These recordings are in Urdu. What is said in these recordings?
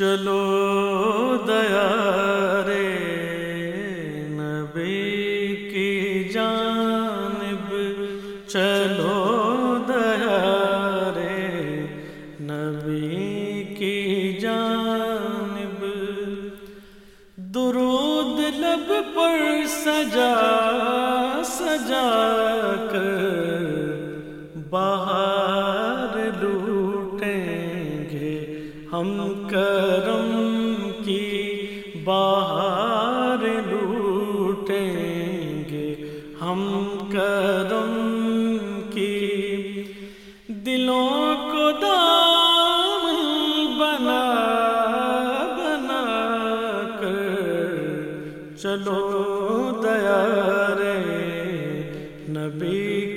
چلو دیا ہم کرم کی باہر لوٹیں گے۔ ہم کرم کی دلوں کو دام بنا بنا کر چلو دیا رے نبی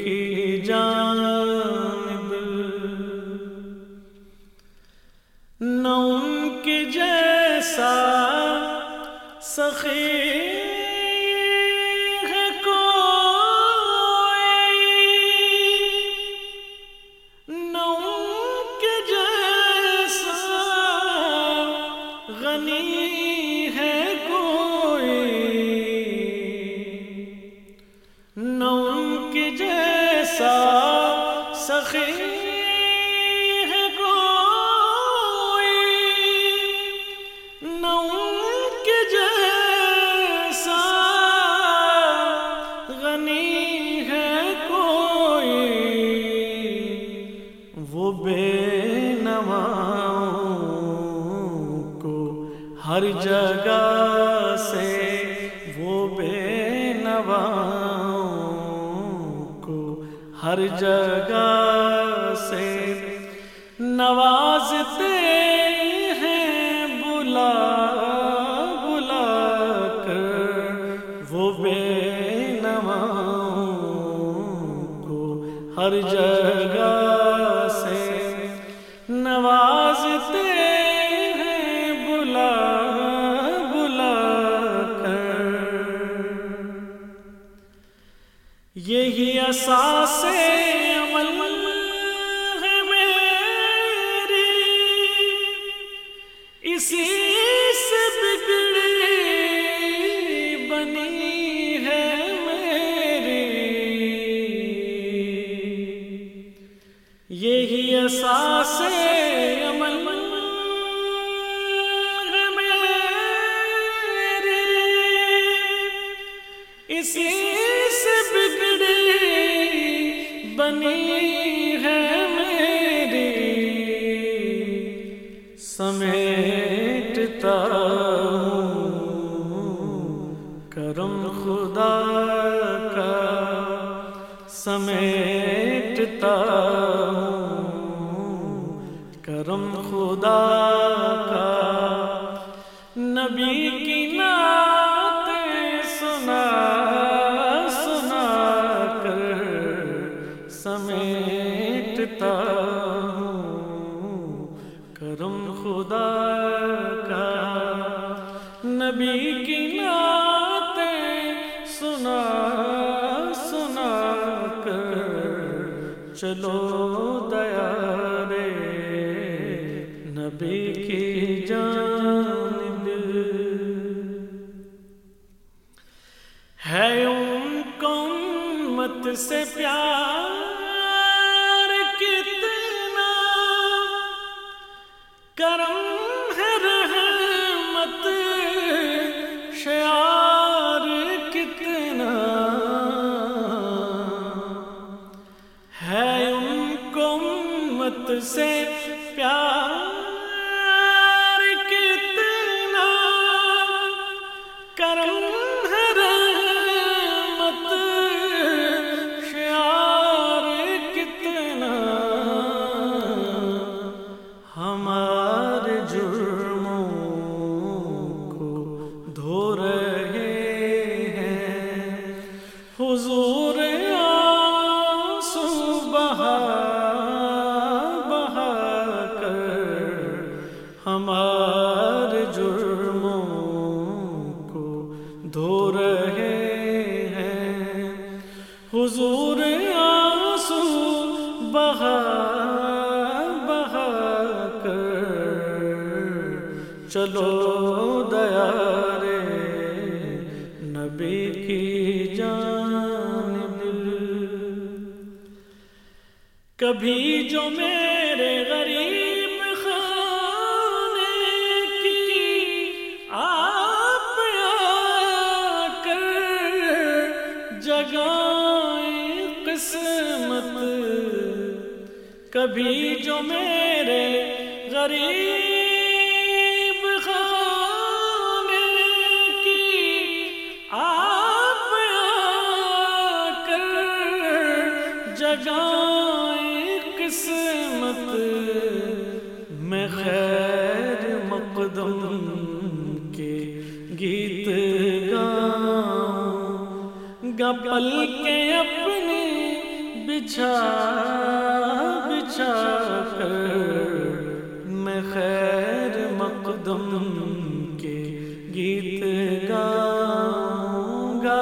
نہ ان کے جیسا سخی نواؤں کو ہر جگہ سے وہ بے نواؤں کو ہر جگہ سے نوازتے اساس عمل ہے میری۔ اسی سے بگڑی بنی ہے میری۔ یہی اساس عمل ہے میری۔ اسی ہوں کرم خدا کا۔ نبی کی نعت سنا سنا کر۔ چلو دیا رے نبی کی جانب۔ ہے ان کو امت سے پیار۔ کرم ہے رحمت شعار کتنا ہے ان کو امت سے پیار؟ بہا بہا کر ہمارے جرموں کو دھو رہے ہیں۔ حضور آنسو بہا بہا کر، چلو دیا کبھی جو میرے غریب خانے کی آپ آ کر جگائیں قسمت۔ کبھی جو میرے غریب میں خیر مقدم کے گیت گا پل کے اپنی بچھا بچھا کر میں خیر مقدم کے گیت گا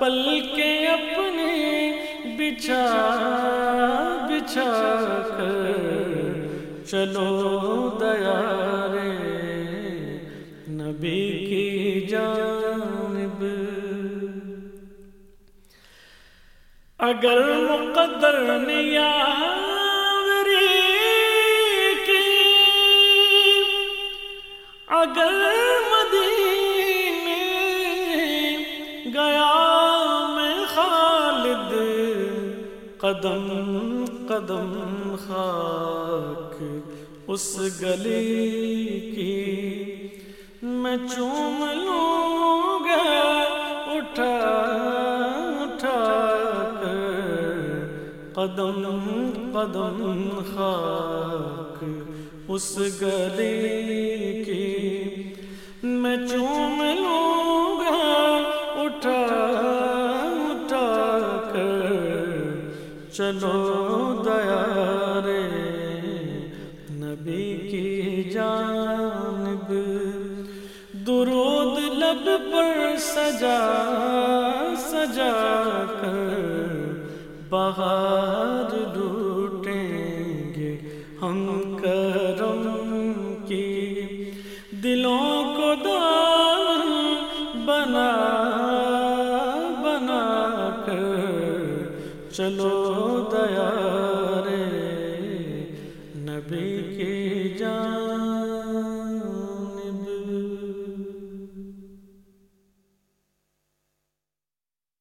پل کے اپنی بچھا بچھا کر۔ چلو دیا رے نبی کی جانب۔ اگر مقدر نیا اگر مدینے گیا میں خالد قدم قدم خاک اس گلی کی میں چوم لوں گا، اٹھا اٹھا کر قدم قدم خاک اس گلی کی میں چوم لوں چلو دیا جانب۔ درود لب پر سجا سجا کر۔ بہار چلو دیا۔